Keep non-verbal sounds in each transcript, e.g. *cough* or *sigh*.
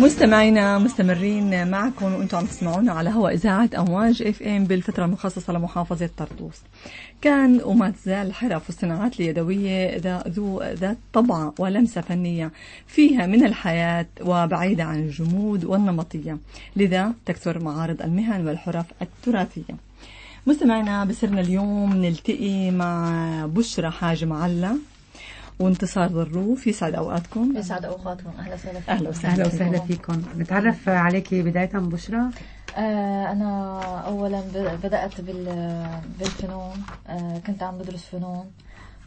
مستمعينا مستمرين معكم وأنتم عم تسمعونا على هواء إذاعة أمواج إف إم بالفترة المخصصة لمحافظة طرطوس. كان وما تزال الحرف والصناعات اليدوية ذو ذات طبعة ولمسة فنية فيها من الحياة وبعيدة عن الجمود والنمطية، لذا تكثر معارض المهن والحرف التراثية. مستمعينا بصرنا اليوم نلتقي مع بشرى حاج معلة وانتصار ظروف يسعد أوقاتكم. يسعد اوقاتكم أهلا وسهلا فيكم. أهلا وسهلا أهلا وسهلا فيكم. نتعرف عليك بداية بشرى. آه أنا اولا بدأت بالفنون. آه كنت عم بدرس فنون.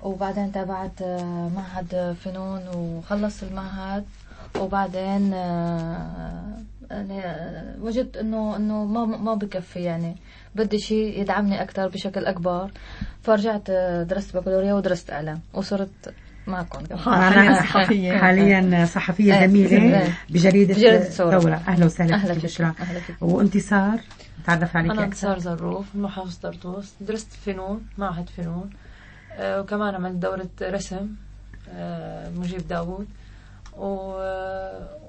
وبعدين تابعت آه معهد فنون وخلص المعهد. وبعدين يعني وجدت إنه إنه ما ما بكفي يعني. بدي شيء يدعمني أكثر بشكل أكبر. فرجعت درست بكالوريا ودرست اعلام وصرت معكم. حاليا صحفية. حاليا صحفية زميلة بجريدة, بجريدة ثورة أهلا وسهلا. فيك بشرى وانتصار؟ تعرف عليك أنا انتصار زروف من محافظة طرطوس. درست فنون معهد فنون. آه، وكمان عملت دورة رسم آه، مجيب داوود.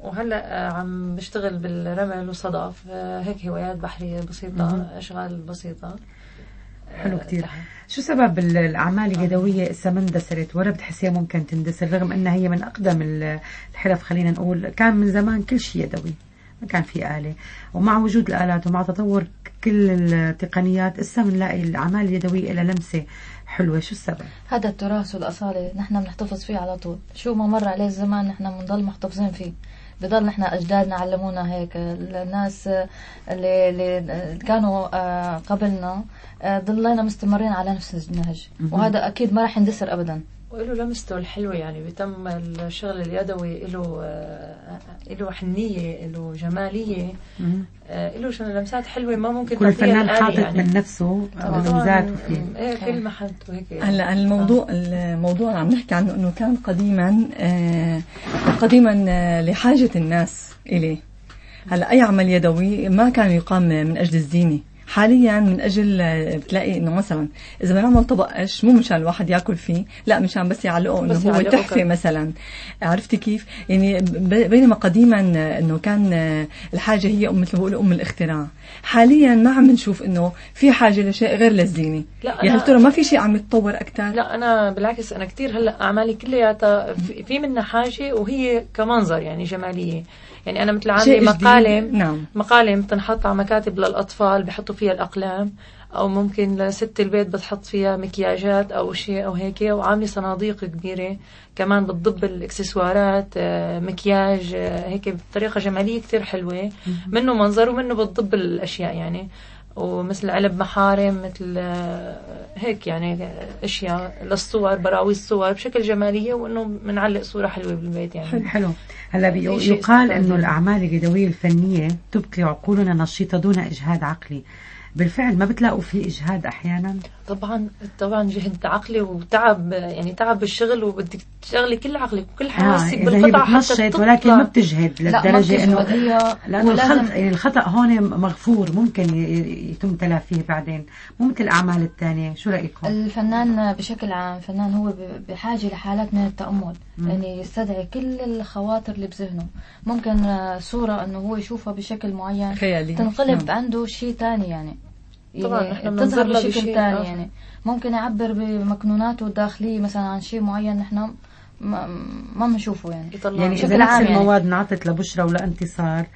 وهلأ عم بشتغل بالرمل والصدف آه، هيك هوايات بحرية بسيطة أشغال بسيطة. حلو كتير. شو سبب الأعمال اليدوية إذا ما اندثرت ولا بتحسيها ممكن تندثر رغم أنها هي من أقدم الحرف خلينا نقول. كان من زمان كل شيء يدوي ما كان في آلة. ومع وجود الآلات ومع تطور كل التقنيات إسا بنلاقي الأعمال اليدوية لها لمسة حلوة. شو السبب؟ هذا التراث والأصالة نحن بنحتفظ فيه على طول. شو ما مر عليه الزمان نحن بنضل محتفظين فيه. بضل نحن أجدادنا علمونا هيك. الناس اللي, اللي كانوا آه، قبلنا آه، ضلينا مستمرين على نفس النهج. وهذا أكيد ما راح يندثر ابدا. وله لمسته الحلوة يعني بتم الشغل اليدوي له آه، له حنية له جمالية. آه، له لمسات حلوة ما ممكن كل فنان حاطط يعني. من نفسه لمساته فيه. إيه كل محل وهيك هلا الموضوع الموضوع اللي عم نحكي عنه إنه كان قديما آه قديما لحاجة الناس إليه. هلا أي عمل يدوي ما كان يقام من أجل الزينة. حاليا من أجل بتلاقي إنه مثلا إذا بنعمل طبق قش مو مشان الواحد ياكل فيه لا مشان بس يعلقه إنه هو تحفة مثلا. عرفتي كيف؟ يعني بينما قديما إنه كان الحاجة هي مثل ما بقولوا أم الاختراع. حاليا ما عم نشوف إنه في حاجة لشيء غير للزينة. لا يعني ترى ما في شيء عم يتطور أكثر لا أنا بالعكس أنا كثير هلأ أعمالي كلياتها في منها حاجة وهي كمنظر يعني جمالية. يعني أنا مثل عندي مقالة نعم. مقالة بتنحط على مكاتب للأطفال بحطوا فيها الأقلام. أو ممكن لست البيت بتحط فيها مكياجات أو شيء أو هيك وعاملة صناديق كبيرة. كمان بتضب الإكسسوارات آه، مكياج آه، هيك بطريقة جمالية كتير حلوة. منه منظر ومنه بتضب الأشياء يعني. ومثل علب محارم مثل آه، هيك يعني أشياء للصور براويز الصور بشكل جمالية وإنه بنعلق صورة حلوة بالبيت يعني. حلو هلا يقال إنه الأعمال اليدوية الفنية تبقي عقولنا نشيطة دون إجهاد عقلي. بالفعل ما بتلاقوا في إجهاد أحيانا. طبعا طبعا جهد عقلي وتعب يعني تعب بالشغل وبدك تشغلي كل عقلك وكل حواسك آه بالقطع حتى ولكن ما بتجهد للدرجة إنه لأنه الخطا يعني الخطأ هون مغفور ممكن يتم تلافيه بعدين. مو مثل الأعمال الثانية. شو رأيكم؟ الفنان بشكل عام الفنان هو بحاجة لحالات من التأمل. مم. يعني يستدعي كل الخواطر اللي بذهنه. ممكن صورة إنه هو يشوفها بشكل معين. خيالي. تنقلب نعم. عنده شيء ثاني يعني. طبعا يعني إحنا تظهر بشكل ثاني يعني. ممكن يعبر بمكنوناته الداخلية مثلا عن شيء معين نحن ما ما بنشوفه يعني. يعني إذا نفس يعني. المواد انعطت لبشرى ولانتصار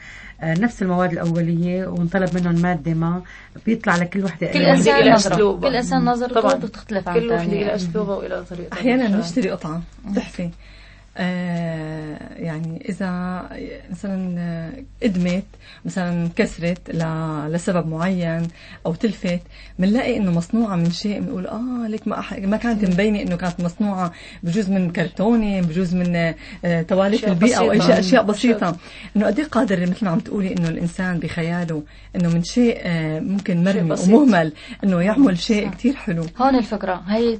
آه، نفس المواد الأولية ونطلب منهم مادة ما بيطلع لكل وحدة كل إنسان نظرة. كل إنسان نظرته بتختلف عن كل وحدة إلى اسلوبها وإلى طريقتها أحيانا نشتري قطعة. تحفه يعني إذا مثلا قدمت مثلا كسرت لسبب معين أو تلفت بنلاقي إنه مصنوعة من شيء بنقول آه ليك ما. ما كانت مبينة إنه كانت مصنوعة بجوز من كرتونة بجوز من آه تواليف البيئة أو أشياء أشياء بسيطة. إنه قد إيه قادر مثل ما عم تقولي إنه الإنسان بخياله إنه من شيء آه ممكن مرمي ومهمل إنه يعمل شيء كثير حلو. هون الفكرة. هي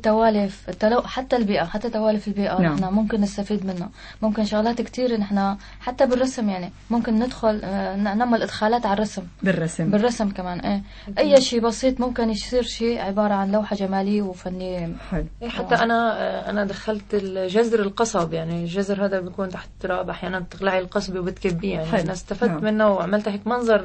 التلو... حتى البيئة حتى تواليف البيئة نعم. ممكن نستفيد منه. ممكن شغلات كتير نحن حتى بالرسم يعني. ممكن ندخل آه، نعمل إدخالات على الرسم. بالرسم. بالرسم كمان إيه. أي شيء بسيط ممكن يصير شيء عبارة عن لوحة جمالية وفنية. حلو. إيه، حتى آه. أنا أنا دخلت الجزر القصب يعني. الجزر هذا بيكون تحت التراب أحيانا تطلعي القصبه وبتكبيه يعني. حلو. أنا استفدت نعم. منه وعملتها هيك منظر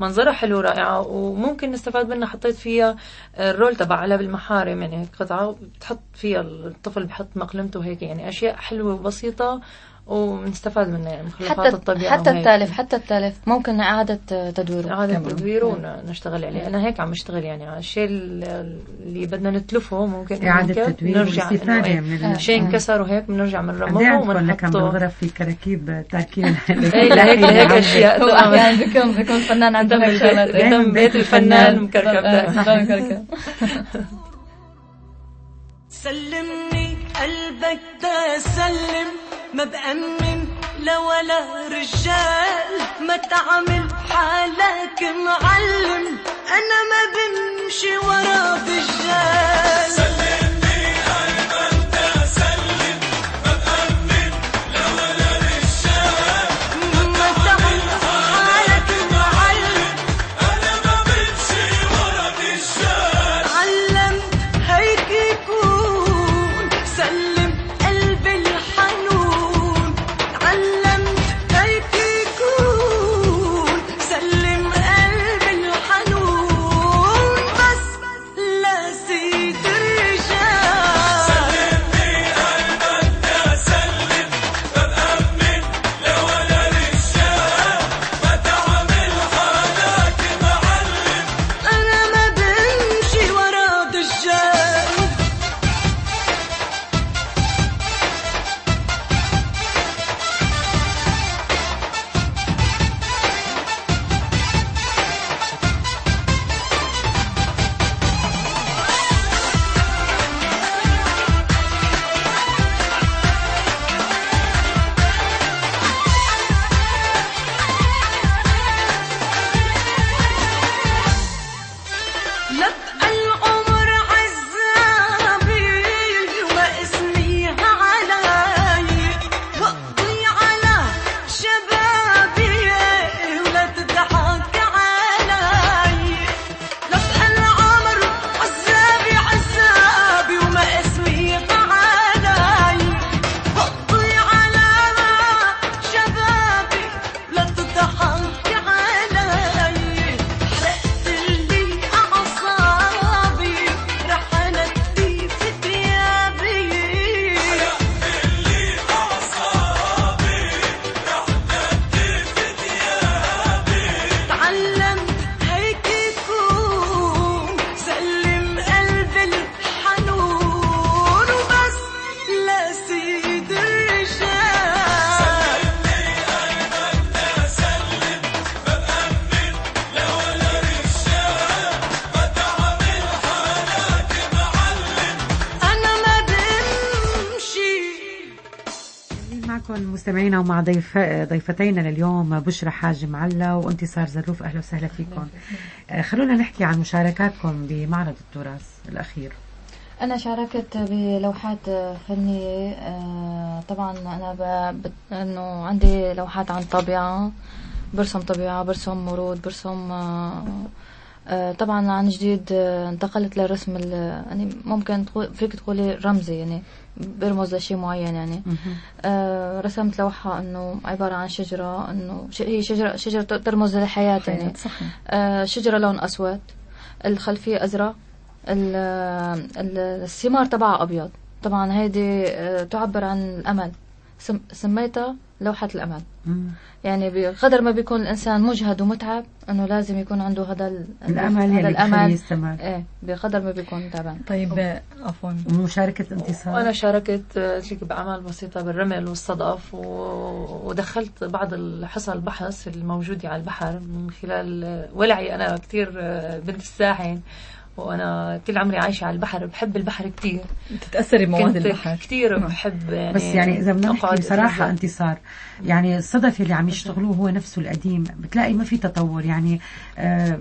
منظرها حلو رائعة. وممكن نستفاد منها حطيت فيها الرول تبع علب المحارم يعني قطعة بتحط فيها الطفل بحط مقلمته هيك يعني أشياء حلوة وبسيطة ونستفاد منه يعني مخلفات حتى الطبيعة حتى التالف حتى التالف. ممكن إعادة تدويره. إعادة تدويره ونشتغل عليه أنا هيك عم اشتغل يعني. على الشيء اللي بدنا نتلفه ممكن إعادة تدوير نرجع واستفادة من شيء انكسر وهيك بنرجع بنرممه وبنحطه كان بالغرف في كراكيب تاركين *laughs* هيك هيك أشياء. هو يعني بيكون بيكون فنان عنده هيك شغلات بيت الفنان مكركب. *laughs* سلمني قلبك ده سلم. ما بأمن لا ولا رجال. ما تعمل حالك معلم. أنا ما بمشي ورا دجال مستمعينا ومع ضيف ضيفتينا لليوم بشرى حاج معلا وانتصار زروف. أهلا وسهلا فيكم. آه، خلونا نحكي عن مشاركاتكم بمعرض التراث الأخير. أنا شاركت بلوحات فنية. آه، طبعا أنا ب... إنه عندي لوحات عن طبيعة. برسم طبيعة برسم ورود برسم آه، طبعا عن جديد انتقلت للرسم يعني ممكن تقول فيك تقولي رمزي يعني برمز لشيء معين يعني. آه، رسمت لوحة إنه عبارة عن شجرة إنه ش- هي شجرة شجرة ترمز للحياة يعني. صحيح. آه، شجرة لون أسود الخلفية ال- الثمار تبعها أبيض. طبعا هيدي آه، تعبر عن الأمل. سم- سميتها لوحة الأمل. يعني بقدر ما بيكون الإنسان مجهد ومتعب إنه لازم يكون عنده هذا ال- الامل هذا بخليه الأمل يستمر. إيه بقدر ما بيكون تعبان. طيب عفوا. ومشاركة انتصار وأنا شاركت هيك بأعمال بسيطة بالرمل والصدف و- ودخلت بعض الحصى البحث الموجودة على البحر من خلال ولعي أنا كتير آه، بنت الساحل وأنا طول عمري عايشة على البحر بحب البحر كثير بتتأثري بمواد البحر؟ كثير بحب يعني بس يعني إذا بدنا نحكي بصراحة انتصار يعني الصدف اللي عم يشتغلوه هو نفسه القديم بتلاقي ما في تطور. يعني آه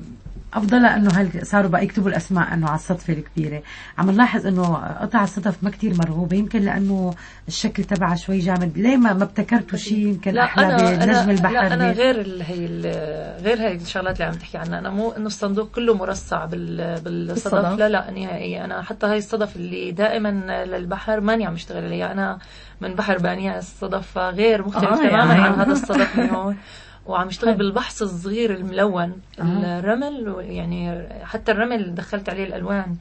أفضل إنه هل صاروا بقى يكتبوا الأسماء إنه على الصدفه الكبيرة. عم نلاحظ إنه قطع الصدف ما كتير مرغوبة يمكن لأنه الشكل تبعها شوي جامد. ليه ما ما ابتكرتوا شيء يمكن أحلى بنجم البحر لا أنا غير هي غير هي الشغلات اللي عم تحكي عنها. أنا مو إنه الصندوق كله مرصع بالصدف. لا لا نهائيا. أنا حتى هاي الصدف اللي دائما للبحر ماني عم اشتغل عليها. أنا من بحر بانيا الصدف غير مختلف آه تماما يعني. عن هذا الصدف من هون. *laughs* وعم اشتغل بالبحث الصغير الملون. الرمل يعني حتى الرمل دخلت عليه الألوان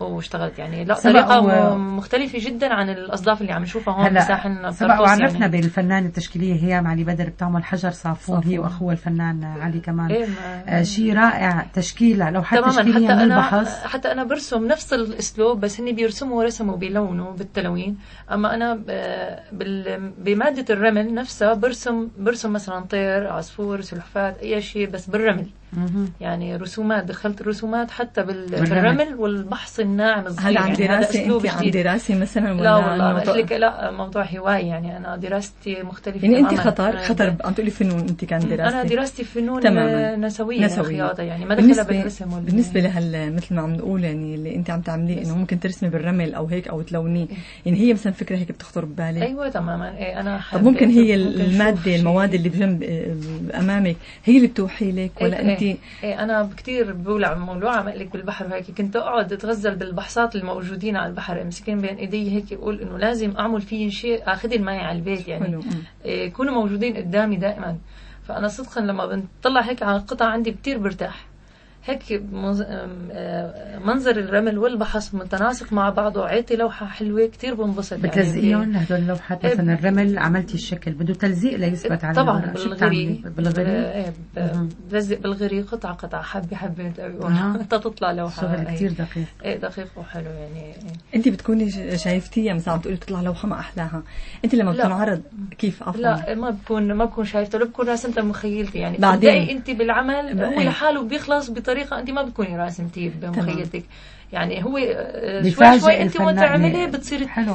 واشتغلت يعني. لا طريقة و... مختلفة جدا عن الأصداف اللي عم نشوفها هون بساحن سبق وعرفنا يعني. بالفنانة التشكيلية هيام علي بدر بتعمل حجر صافون هي وأخوها الفنان علي كمان إيه ما... آه شيء رائع تشكيل لوحات تشكيلية حتى من أنا البحث. حتى أنا برسم نفس الأسلوب بس هني بيرسموا رسموا بلونه بالتلوين. أما أنا آه، بال... بمادة الرمل نفسها برسم برسم مثلا طير عصفور سلحفاة أي شيء بس بالرمل. يعني رسومات دخلت رسومات حتى بالرمل والبحث الناعم الصغير. هل عن دراسة؟ يعني أنت عن دراسة مثلا ولا لا والله موضوع... لك لا موضوع هواية. يعني أنا دراستي مختلفة يعني أنت خطر خطر عم تقولي فنون أنت كان دراستي أنا دراستي فنون تماما. نسوية نسوية. خياطة يعني. ما دخلها بالرسم ولا بالنسبة لهال مثل ما عم نقول يعني اللي أنت عم تعمليه إنه ممكن ترسمي بالرمل أو هيك أو تلونيه. يعني هي مثلا فكرة هيك بتخطر ببالي أيوة تماما. إيه أنا طب ممكن هي المادة المواد اللي بجنب أمامك هي اللي بتوحي لك؟ ولا أنت إيه أنا كثير بولع موضوع عم لك بالبحر وهيك. كنت أقعد أتغزل بالبحصات الموجودين على البحر امسكين بين إيدي هيك أقول إنه لازم أعمل فيه شيء آخذهم معي على البيت يعني. إيه، يكونوا موجودين قدامي دائما. فأنا صدقا لما بنطلع هيك على القطع عندي كثير برتاح. هيك آه، منظر الرمل والبحث متناسق مع بعضه. عيتي لوحة حلوة كتير بنبسط يعني بتلزقيهم؟ يعني هدول اللوحات إيه، مثلا الرمل عملتي الشكل. بده تلزيق ليثبت على طبعا بالغري بالغري إيه بلزق بالغري قطعة قطعة حبة حبة حتى *laughs* تطلع لوحة. شغل كتير دقيق. إيه دقيق وحلو يعني انت بتكوني شايفتيها مثلا عم تقولي تطلع لوحة ما أحلاها. انت لما بتنعرض كيف عفوا لا ما بكون ما بكون شايفته بكون راسمتها مخيلتي يعني. بعدين؟ انت بالعمل هو إيه. لحاله بيخلص بطريقة بطريقة أنت ما بتكوني راسمتيه بمخيلتك يعني هو آه، شوي شوي أنت وأنت تعملي بتصير حلو.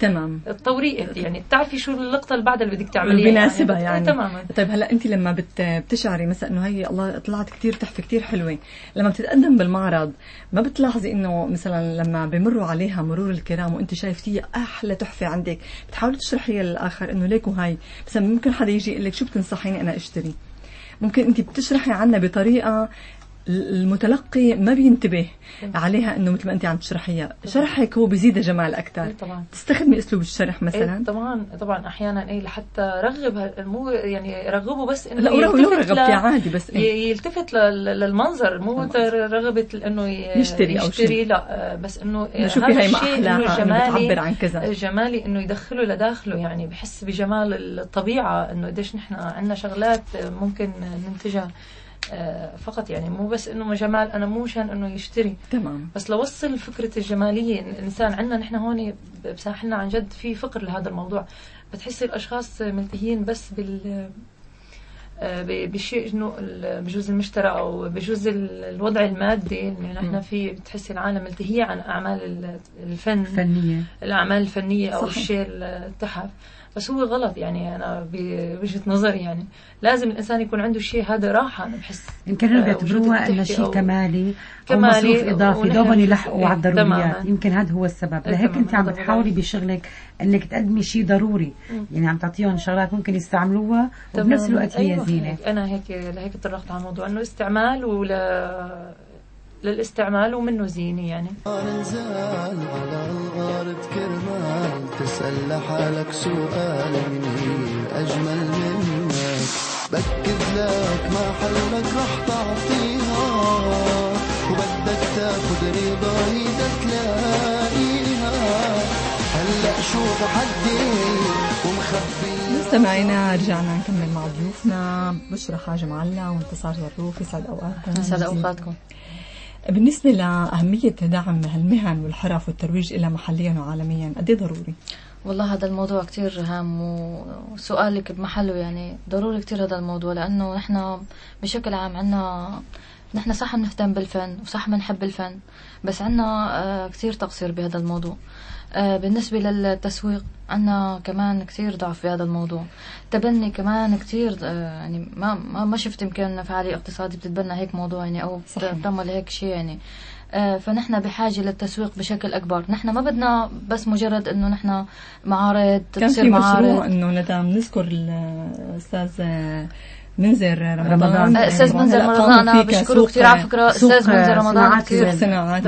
تمام. تطوري يعني بتعرفي شو اللقطة اللي بعدها اللي بدك تعمليها. بناسبها يعني, يعني. تماما. طيب هلأ أنت لما بت... بتشعري مثلا إنه هي الله طلعت كثير تحفه كثير حلوة. لما بتتقدم بالمعرض ما بتلاحظي إنه مثلا لما بمروا عليها مرور الكرام وأنت شايفتيها أحلى تحفة عندك بتحاولي تشرحيها للآخر إنه ليكو هاي. مثلا ممكن حدا يجي يقول لك شو بتنصحيني أنا أشتري؟ ممكن انت بتشرحي عنها بطريقة المتلقي ما بينتبه عليها إنه مثل ما أنت عم تشرحيها. شرحك هو بيزيد جمال أكثر. طبعا. تستخدمي أسلوب الشرح مثلا؟ إيه طبعا طبعا أحيانا اي لحتى رغب مو يعني رغبه بس إنه لا يلتفت رغبتي عادي بس إيه؟ يلتفت للمنظر مو رغبة إنه يشتري أو يشتري لا بس إنه شوفي هي ما أحلاها بتعبر عن كذا. جمالي إنه يدخله لداخله يعني بحس بجمال الطبيعة إنه قديش نحن عندنا شغلات ممكن ننتجها. فقط يعني مو بس إنه جمال أنا مو مشان إنه يشتري. تمام. بس لوصل فكرة الجمالية. الانسان عندنا نحن هون بساحلنا عن جد في فقر لهذا الموضوع. بتحسي الأشخاص ملتهيين بس بال آه، بشيء إنه بجوز المشترى أو بجوز الوضع المادي. اللي نحن فيه بتحسي العالم ملتهيه عن أعمال الفن. الفنيه الأعمال الفنية أو. الشيء التحف. بس هو غلط يعني أنا بوجهة نظري يعني. لازم الإنسان يكون عنده شيء هذا راحة أنا بحس. يمكن هنا بيعتبروها إنه شيء كمالي أو مصروف إضافي دوبا يلحقوا على الضروريات. يمكن هذا هو السبب. لهيك أنت عم بتحاولي بشغلك إنك تقدمي شيء ضروري. يعني عم تعطيهم شغلات ممكن يستعملوها وبنفس الوقت هي أيوة. زينة. أنا هيك لهيك تطرقت على الموضوع. إنه استعمال ولا للاستعمال ومنه زينة يعني. ننزل على الأرض كرمال تسأل لحالك سؤال مين أجمل منك. بكد لك ما حلمك رح تعطيها وبدك تاخد رضا إيدك تلاقيها هلا شوف حدي ومخبي. مستمعينا رجعنا نكمل مع ضيوفنا. بشرى حاجة معلا وانتصار ظروف يسعد أوقاتكم. يسعد أوقاتكم. بالنسبة لأهمية دعم المهن والحرف والترويج لها محليا وعالميا قد إيه ضروري؟ والله هذا الموضوع كتير هام وسؤالك بمحله يعني ضروري كتير هذا الموضوع لأنه نحن بشكل عام عنا نحن صح بنهتم بالفن وصح بنحب الفن بس عنا آه، كثير تقصير بهذا الموضوع بالنسبة للتسويق عنا كمان كثير ضعف في هذا الموضوع. تبني كمان كثير آه، يعني ما ما شفت يمكن فعالية اقتصادي بتتبنى هيك موضوع يعني أو بتعمل هيك شيء يعني. آه، فنحن بحاجة للتسويق بشكل أكبر. نحن ما بدنا بس مجرد إنه نحن معارض كان في مشروع إنه ندام نذكر الأستاذ منذر رمضان؟ أستاذ منذر رمضان أنا بشكره كثير على فكره أستاذ منذر رمضان كثير. صناعات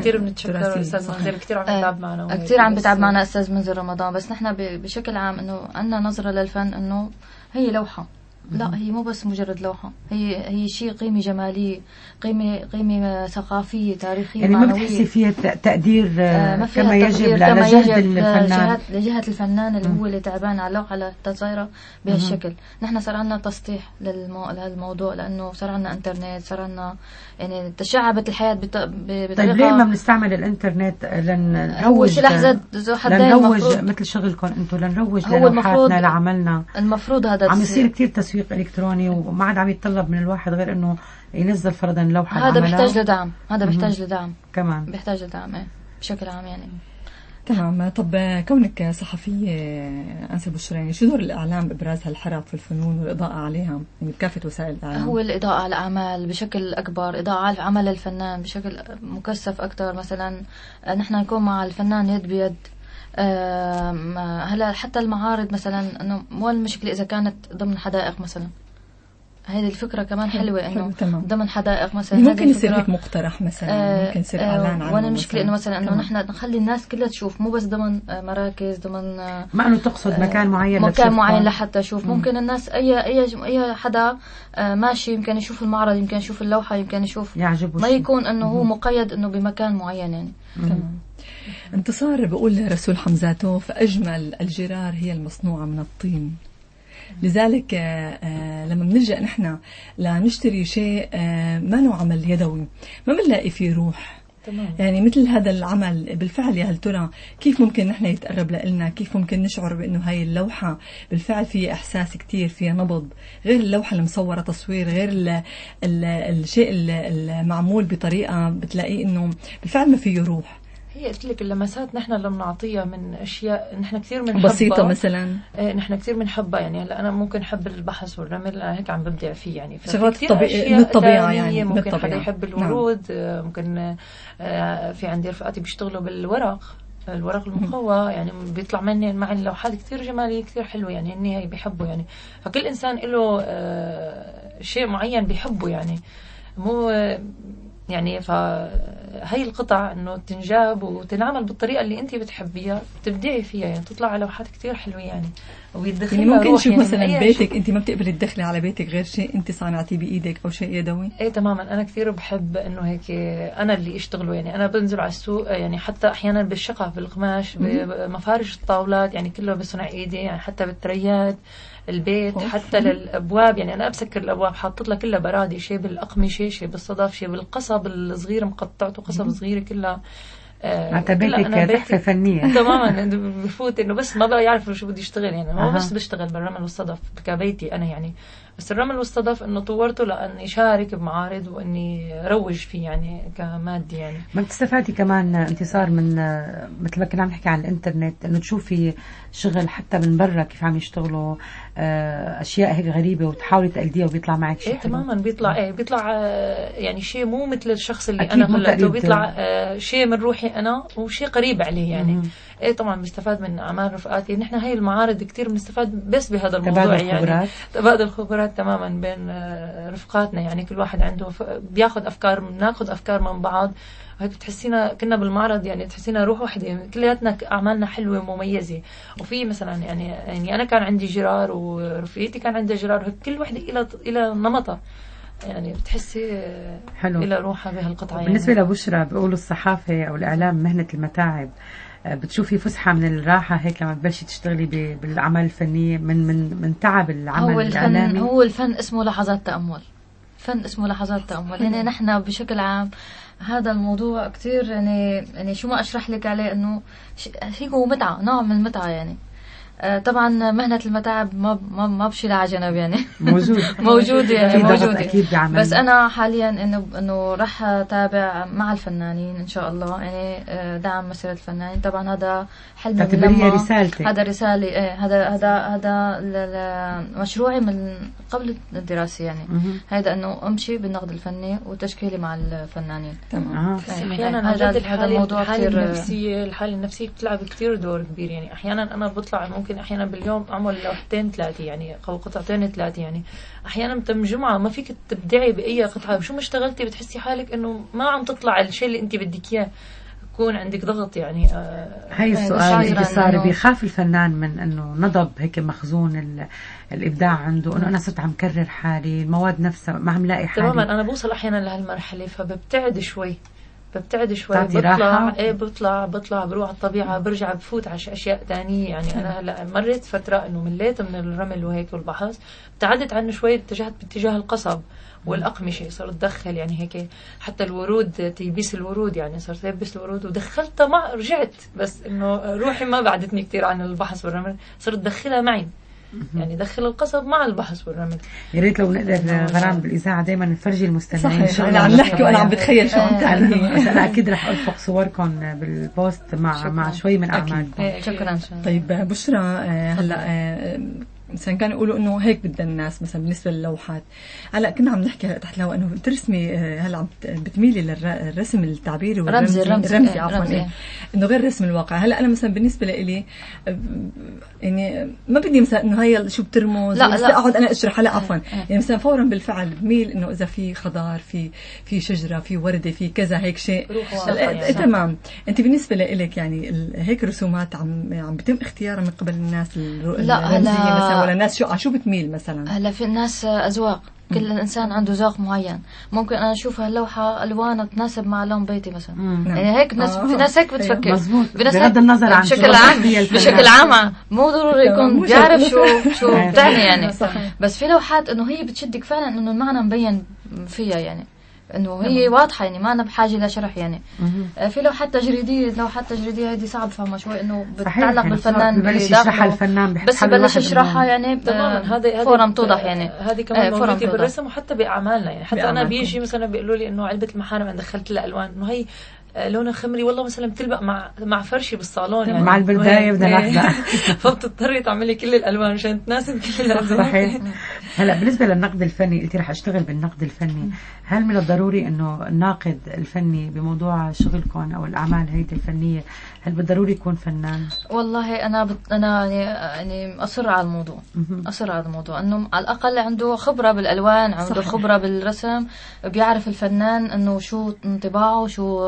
كثير. بنتشكر أستاذ منذر كثير عم بيتعب معنا. كثير عم بيتعب معنا أستاذ منذر رمضان. بس نحن بشكل عام إنه عندنا نظرة للفن إنه هي لوحة. لا هي مو بس مجرد لوحة. هي هي شيء قيمة جمالية قيمة قيمة ثقافية تاريخية يعني ما بتحسي فيها تقدير آه ما فيها كما يجب لجهد الفنان؟ لجهة الفنان اللي هو اللي تعبان على اللوحة لتصيرها بهالشكل. نحن صار عندنا تسطيح للمو... لهالموضوع لأنه صار عندنا إنترنت صار عندنا يعني تشعبت الحياة بط... بطريقة طيب ليه ما بنستعمل الإنترنت لنروج ذات لنروج مثل شغلكم أنتم لنروج للوحاتنا لعملنا. المفروض هذا عم يصير كثير تسويق تسويق إلكتروني وما عاد عم يتطلب من الواحد غير إنه ينزل فرضا لوحة هذا بيحتاج لدعم. هذا بيحتاج لدعم. كمان. بيحتاج لدعم إيه. بشكل عام يعني. تمام. طب كونك صحفية أنسة بشراني شو دور الإعلام بإبراز هالحرف والفنون والإضاءة عليها؟ يعني بكافة وسائل الإعلام. هو الإضاءة على الأعمال بشكل أكبر إضاءة على عمل الفنان بشكل مكثف أكثر مثلا نحن نكون مع الفنان يد بيد. هلا حتى المعارض مثلا إنه مو المشكلة إذا كانت ضمن حدائق مثلا؟ هذه الفكرة كمان حلوة إنه ضمن حدائق مثلا ممكن يصير هيك مقترح مثلا آه ممكن يصير إعلان عنه وأنا المشكلة إنه مثلا إنه نحن نخلي الناس كلها تشوف مو بس ضمن آه، مراكز ضمن آه ما إنه تقصد مكان معين مكان معين لحتى أشوف ممكن الناس أي أي أي حدا آه ماشي يمكن يشوف المعرض يمكن يشوف اللوحة يمكن يشوف يعجبه ما يكون إنه هو مقيد إنه بمكان معين يعني. تمام. انتصار بقول رسول حمزاتو فأجمل الجرار هي المصنوعة من الطين. لذلك آه، آه، لما بنلجأ نحن لنشتري شيء آه، ما له عمل يدوي ما بنلاقي فيه روح. تمام. يعني مثل هذا العمل بالفعل يا هل ترى كيف ممكن نحن يتقرب لنا كيف ممكن نشعر بأنه هاي اللوحة بالفعل فيها إحساس كتير فيها نبض؟ غير اللوحة المصورة تصوير غير ال ال الشيء المعمول بطريقة بتلاقيه إنه بالفعل ما فيه روح. هي قلت لك اللمسات نحن اللي بنعطيها من أشياء نحن كثير بنحبها بسيطة مثلا إيه نحن كثير بنحبها يعني هلأ أنا ممكن أحب البحث والرمل أنا هيك عم ببدع فيه يعني شغلات الطبيعيه من الطبيعة يعني ممكن بالطبيعة. حدا يحب نعم. الورود نعم. ممكن آه، في عندي رفقاتي بيشتغلوا بالورق الورق المقوى يعني بيطلع مني معي لوحات كثير جمالية كثير حلوة يعني هني هي بيحبوا يعني فكل إنسان له شيء معين بيحبه يعني مو يعني فهي القطع إنه تنجاب وتنعمل بالطريقة اللي انت بتحبيها تبدعي فيها يعني تطلع على لوحات كثير حلوة يعني ويدخل يعني ممكن نشوف يعني مثلا بيتك انت ما بتقبلي تدخلي على بيتك غير شيء انت صانعتيه بإيدك أو شيء يدوي؟ إيه تماما أنا كثير بحب إنه هيك أنا اللي أشتغله يعني أنا بنزل على السوق يعني حتى أحيانا بالشقة بالقماش بمفارش الطاولات يعني كله بصنع إيدي يعني حتى بالتريات. البيت حتى للأبواب يعني أنا بسكر الأبواب حاطط لها كلها برادي شيء بالاقمشه شيء بالصدف شيء بالقصب الصغير مقطعته قصب صغيرة كلها. أنت بيتك تحفة فنية. *laughs* تماما بفوت إنه بس ما بقى يعرف شو بدي اشتغل يعني ما بس بشتغل بالرمل والصدف كبيتي أنا يعني. بس الرمل والصدف إنه طورته لاني شارك بمعارض وإني روج فيه يعني كمادي يعني. ما بتستفادي كمان انتصار من مثل ما كنا عم نحكي عن الإنترنت إنه تشوفي شغل حتى من برا كيف عم يشتغلوا آه، أشياء هيك غريبة وتحاولي تقلديها وبيطلع معك شيء إيه تماما بيطلع إيه بيطلع آه، يعني شيء مو مثل الشخص اللي أنا خلقته بيطلع آه، شيء من روحي أنا وشيء قريب عليه يعني. مم. إيه طبعا بيستفاد من أعمال رفقاتي. نحن هاي المعارض كثير بنستفاد بس بهذا الموضوع تبادل يعني. خبرات. تبادل خبرات تماما بين رفقاتنا. يعني كل واحد عنده بياخذ أفكار بناخذ أفكار من بعض. هيك بتحسينا كنا بالمعرض يعني تحسينا روح واحدة يعني كلياتنا أعمالنا حلوة ومميزة. وفي مثلا يعني يعني أنا كان عندي جرار ورفيقتي كان عندها جرار. كل وحدة إلى إلى نمطها. يعني بتحسي حلو. إلى روحها بهالقطعة يعني. بالنسبة لبشرى بيقولوا الصحافة أو الإعلام مهنة المتاعب. آه، بتشوفي فسحة من الراحة هيك لما تبلشي تشتغلي بالأعمال الفنية من من من تعب العمل هو الفن الإعلامي. هو الفن اسمه لحظات تأمل. فن اسمه لحظات تأمل. يعني نحن بشكل عام هذا الموضوع كثير يعني يعني شو ما أشرح لك عليه إنه هي هو متعة نوع من المتعة يعني. آه، طبعا مهنة المتاعب ما ما ما بشيلها على جنب يعني. موجود. *laughs* موجود يعني في ضغط موجود أكيد بعمل. بس أنا حاليا انه إنه راح أتابع مع الفنانين إن شاء الله يعني آه، دعم مسيرة الفنانين. طبعا هذا حلمي تعتبريها من لما- رسالتك. هذا رسالة إيه هذا هذا هذا مشروعي من قبل الدراسة يعني. هذا إنه أمشي بالنقد الفني وتشكيلي مع الفنانين. تمام. آه. إيه، أحيانا عن هذا جد هذا الحاله الموضوع الحالة كثير النفسيه الحالة النفسية بتلعب كثير دور كبير يعني. أحيانا أنا بطلع ممكن أحيانا باليوم أعمل لوحتين ثلاثة يعني أو قطعتين ثلاثة يعني. أحيانا بتم جمعة ما فيك تبدعي بأي قطعة. شو ما اشتغلتي بتحسي حالك إنه ما عم تطلع الشيء اللي انت بدك إياه. يكون عندك ضغط يعني آه هي السؤال شاعرة اللي صار بيخاف الفنان من إنه نضب هيك مخزون ال- الإبداع عنده إنه أنا صرت عم كرر حالي المواد نفسها ما عم لاقي حالي. تماما. أنا بوصل أحيانا لهالمرحلة فببتعد شوي. ببتعد شوي بطلع. راحة؟ إيه بطلع بطلع بروح على الطبيعة برجع بفوت على أشياء تانية. يعني أنا هلأ مريت فترة إنه مليت من الرمل وهيك والبحث. ابتعدت عنه شوي اتجهت باتجاه القصب والأقمشة. صرت أدخل يعني هيك حتى الورود تيبيس الورود. يعني صرت ألبس الورود ودخلتها مع رجعت. بس إنه روحي ما بعدتني كثير عن البحث والرمل. صرت ادخلها معي. يعني دخل القصب مع البحث والرمل. يا ريت لو نقدر غرام بالإذاعة دائما نفرجي المستمعين. صحيح. أنا عم نحكي وأنا عم بتخيل شو عم تعملي بس أنا أكيد رح ألفق صوركم بالبوست مع مع شوي من أعمالكم. إيه، شكرا شكرا. طيب بشرى آه، هلا آه، مثلا كانوا يقولوا إنه هيك بدنا الناس مثلا بالنسبة للوحات هلأ كنا عم نحكي تحت الهواء إنه ترسمي آه، هلأ عم بتميلي للرسم التعبيري والرمزي رمزي- رمزي، الرمزي إيه، عفوا رمزي. إيه. إنه غير رسم الواقع هلأ أنا مثلا بالنسبة لإلي آه، يعني ما بدي مثلا إنه هي شو بترمز لا، لا. أقعد أنا أشرح لا عفوا إيه. يعني مثلا فورا بالفعل بميل إنه إذا في خضار في في شجرة في وردة في كذا هيك شيء هلأ،. إيه، تمام أنت بالنسبة لإلك يعني هيك رسومات عم عم بيتم اختيارها من قبل الناس الرمزية هلا- ولا الناس شو على شو بتميل مثلا هلا في الناس أذواق كل إنسان عنده ذوق معين ممكن أنا أشوف هاللوحة الوانها تناسب مع لون بيتي مثلا مم. نعم. يعني هيك ناس آه. في ناس هيك بتفكر مزبوط. ناس بغض النظر عن بشكل عام. بشكل عام مو ضروري يكون مش- بيعرف شو شو إيه. بتعني يعني صحيح. بس في لوحات إنه هي بتشدك فعلا إنه المعنى مبين فيها يعني إنه هي واضحة يعني ما أنا بحاجة لشرح يعني. آه، في لوحات تجريدية لوحات تجريدية هذه صعب فهمها شوي إنه بتتعلق يعني بالفنان ببلش. يشرحها الفنان بحس بس ببلش يشرحها يعني تماما هذا هذا فورا توضح يعني هذه إيه، كمان موجودة. بالرسم وحتى بأعمالنا يعني حتى أنا. بيجي مثلا بيقولوا لي إنه علبة المحارم أنا دخلت لها ألوان إنه هي آه، لونها خمري والله مثلا بتلبق مع مع فرشي بالصالون يعني مع البداية بدنا. نحضر. *laughs* فبتضطري تعملي كل الألوان عشان تناسب كل الألوان صحيح *laughs* هلا بالنسبة للنقد الفني قلتي رح أشتغل بالنقد الفني. هل من الضروري إنه الناقد الفني بموضوع شغلكم أو الأعمال هيدي الفنية هل بالضروري يكون فنان؟ والله أنا بت... أنا يعني يعني أصر على الموضوع. أصر على الموضوع. إنه على الأقل عنده خبرة بالألوان عنده صحيح. خبرة بالرسم بيعرف الفنان إنه شو انطباعه شو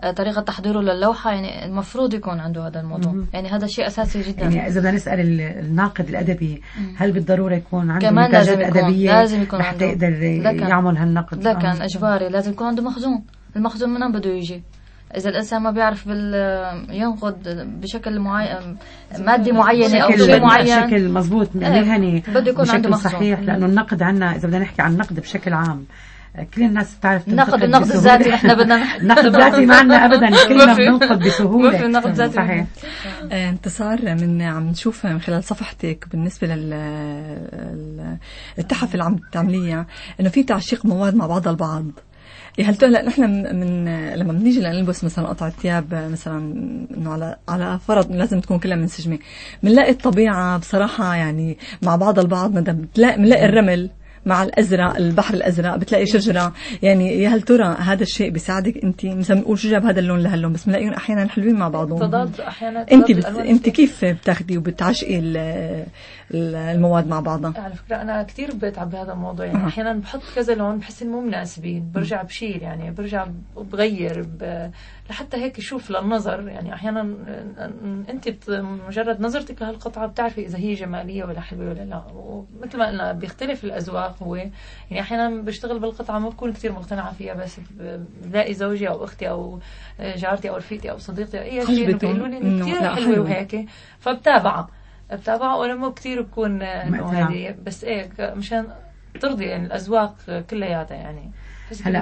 آه، طريقة تحضيره للوحة. يعني المفروض يكون عنده هذا الموضوع. يعني هذا شيء أساسي جدا. يعني إذا بدنا نسأل ال- الناقد الأدبي هل بالضرورة يكون عنده كمان منتجات لازم يكون- أدبية لازم يكون. يقدر لكن- يعمل هالنقد ده كان. إجباري لازم يكون عنده مخزون المخزون من وين بده يجي إذا الإنسان ما بيعرف بال ينقد بشكل معين مادي معينة أو بشكل شيء معين بشكل مضبوط إيه، مهني بده يكون عنده مخزون. صحيح لأنه النقد عنا إذا بدنا نحكي عن النقد بشكل عام كل الناس بتعرف نقد تنتقد النقد. الذاتي نحن بدنا *laughs* النقد الذاتي ما عندنا ابدا. *laughs* كلنا بننقد بسهوله ما في نقد ذاتي. صحيح. آه، انتصار من عم نشوف من خلال صفحتك بالنسبة لل ال- التحف اللي عم تعمليها إنه في تعشيق مواد مع بعضها البعض. إيه هل هلا نحن من لما بنيجي لنلبس مثلا قطعة ثياب مثلا إنه على على فرض لازم تكون كلها منسجمه بنلاقي الطبيعة بصراحة يعني مع بعضها البعض بنلاقي الرمل. مع الأزرق البحر الأزرق بتلاقي شجرة. يعني يا هل ترى هذا الشيء بيساعدك؟ انت مثلا بنقول شو جاب هذا اللون لهاللون؟ بس بنلاقيهم أحيانا حلوين مع بعضهم. تضاد أحيانا انت بت... انت. كيف بتاخدي وبتعشقي المواد مع بعضها. على فكرة أنا كتير بتعب بهذا الموضوع يعني أها. أحيانا بحط كذا لون بحس إن مو مناسبين برجع بشيل يعني برجع بغير ب... لحتى هيك شوف للنظر. يعني أحيانا أنت بت... مجرد نظرتك لهالقطعة بتعرفي إذا هي جمالية ولا حلوة ولا لا. ومثل ما قلنا بيختلف الأذواق هو. يعني أحيانا بشتغل بالقطعة ما بكون كتير مقتنعة فيها بس بلاقي زوجي أو أختي أو جارتي أو رفيقتي أو صديقتي أو أي شيء بيقولوا لي حلوة حلوة. وهيك فبتابعها. بتابعها وأنا مو كثير بكون انه. هذه بس إيه مشان ترضي يعني الأذواق كلياتها يعني هلا.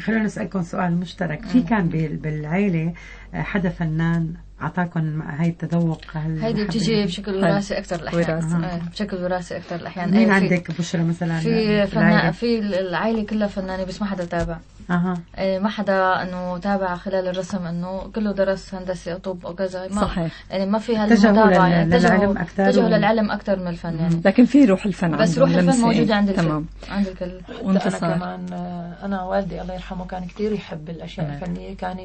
خلونا نسألكم سؤال مشترك في كان بال- بالعيلة آه، حدا فنان اعطاكم هاي التذوق هيدي بتيجي بشكل وراثي أكثر الأحيان. آه. بشكل وراثي أكثر الأحيان. مين عندك بشرى مثلا؟ في فنان في العائلة كلها فنانة بس ما حدا تابع. أها. ما حدا إنه تابع خلال الرسم إنه كله درس هندسة أو طب أو كذا. ما صحيح. يعني ما في هالمتابعة. يعني للعلم أكثر اتجهوا للعلم أكثر من الفن يعني. لكن في روح الفن بس روح الفن موجودة عند الكل. تمام. عند الكل. وانت أنا كمان أنا والدي الله يرحمه كان كثير يحب الأشياء الفنية كان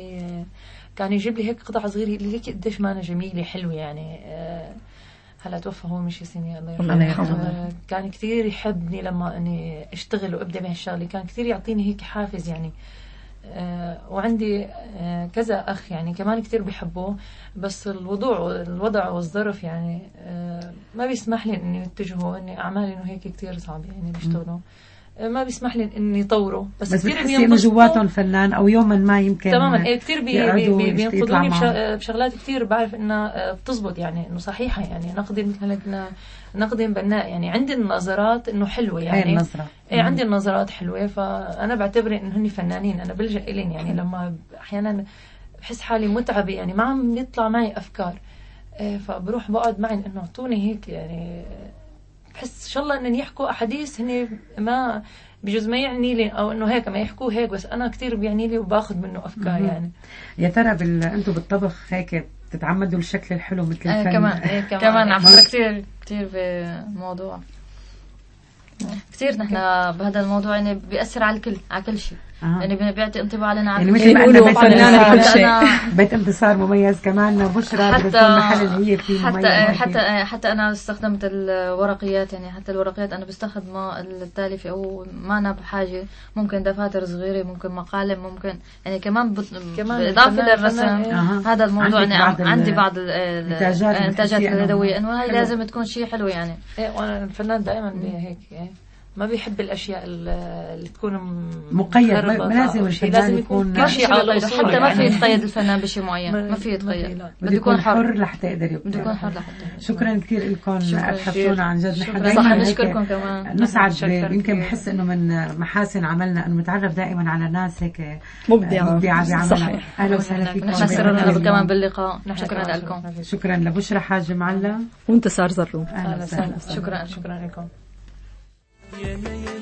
كان يجيب لي هيك قطع صغيرة ليك قديش ما أنا جميلة حلوة يعني. هلا توفى هو من شي سنه الله يرحمه. كان كثير يحبني لما إني أشتغل وأبدأ بهالشغله كان كثير يعطيني هيك حافز يعني. أه وعندي كذا أخ يعني كمان كثير بيحبوه. بس الوضوع الوضع والظرف يعني ما بيسمح لي إني اتجهوا إني اعمالي إنه هيك كثير صعب يعني بيشتغلوا. ما بيسمح لي إني طوره بس, بس كثير إنه جواتهم فنان أو يوما ما يمكن تماما إيه كثير بي بي بينقذوني بشغلات كثير بعرف إنها بتزبط يعني إنه صحيحة يعني نقدي مثل نقدي بناء يعني عندي النظرات إنه حلوة يعني. هي النظرة؟ إيه عندي النظرات حلوة فأنا بعتبر إنه هن فنانين أنا بلجأ الين يعني لما أحيانا بحس حالي متعبة يعني ما عم يطلع معي أفكار. إيه فبروح بقعد معي إنه أعطوني هيك يعني بحس إن شاء الله إنهم يحكوا أحاديث هن ما بجوز ما يعني لي أو إنه هيك ما يحكوا هيك بس أنا كثير بيعني لي وباخذ منه أفكار يعني. يا ترى بال... أنتم بالطبخ هيك بتتعمدوا الشكل الحلو مثل الفن؟ آه كمان إيه كمان. كمان عم كثير كثير بموضوع. كثير نحن بهذا الموضوع يعني بيأثر على الكل على كل شيء. آه. يعني بيعطي انطباع علينا يعني مثل ما بيت انتصار كل شيء. بيت انتصار مميز كمان بشرى حتى محل اللي هي فيه حتى حتى حتى أنا استخدمت الورقيات يعني حتى الورقيات أنا بستخدمها التالفه أو ما أنا بحاجة. ممكن دفاتر صغيرة ممكن مقالم ممكن يعني كمان بالاضافه للرسم. آه. هذا الموضوع يعني عندي بعض الإنتاجات اليدوية. إنه هاي لازم تكون شيء حلو يعني. إيه وأنا الفنان دائما هيك إيه. ما بيحب الأشياء اللي تكون مقيد لازم الفنان لازم يكون كل شيء على حتى ما في يتقيد الفنان بشيء معين. ما في يتقيد. بده يكون حر. لحتى يقدر بده يكون حر لحتى شكرا كثير لكم ابحثونا عن جد. نحن دائما نشكركم كمان. نسعد يمكن بحس إنه من محاسن عملنا إنه نتعرف دائما على ناس هيك مبدعة. مبدعة بعملها أهلا وسهلا فيكم. نحن سررنا كمان باللقاء. شكرا لكم. شكرا لبشرى حاج معلم. وانتصار زروق أهلا وسهلا. شكرا شكرا لكم. 也没有